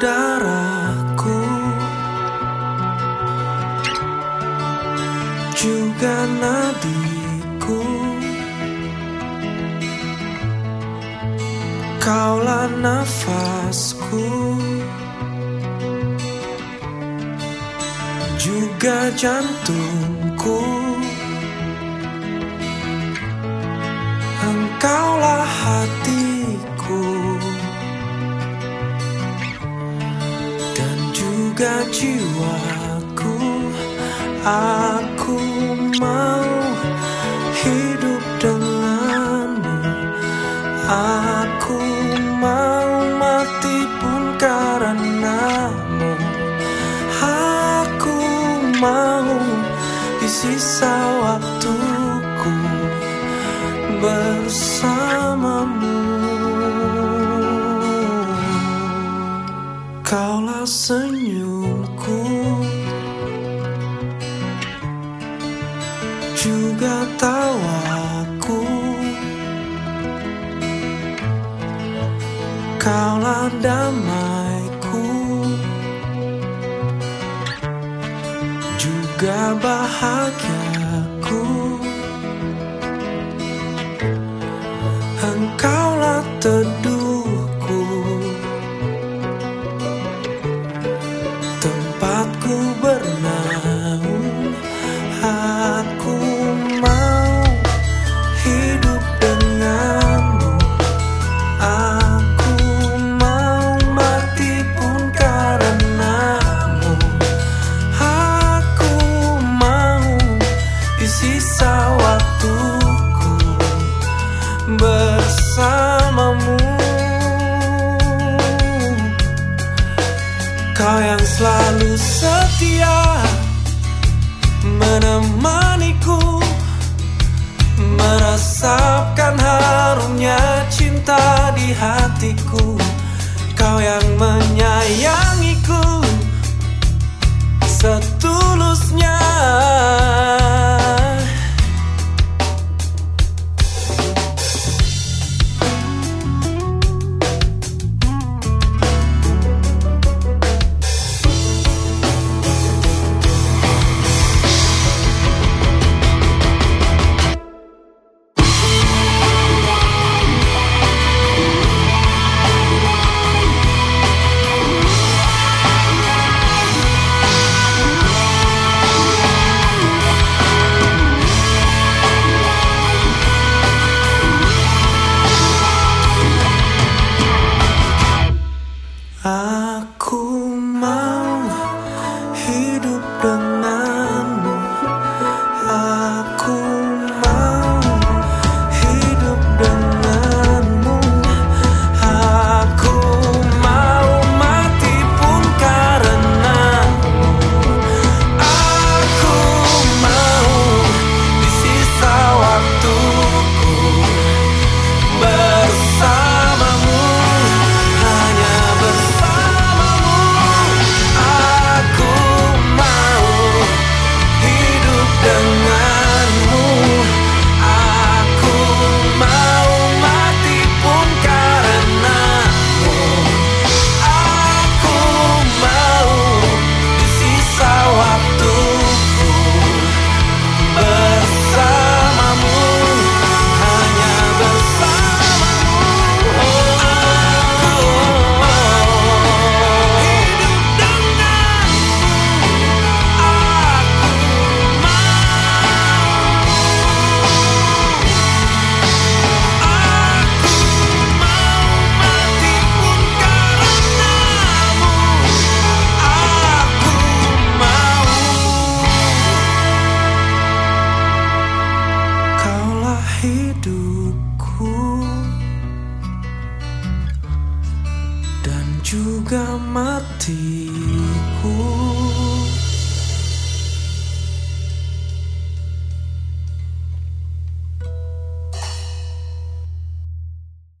darahku juga nadiku kaulah nafasku. Juga jantungku. Engkau jiwaku Aku mau hidup denganmu. Aku mau mati pun karenamu. Aku mau di senyumku Juga tawaku. Kaulah damaiku. Juga bahagiaku. Engkaulah teduhku Cuba. Menemaniku Meresapkan harumnya cinta di hatiku hidupku dan juga matiku.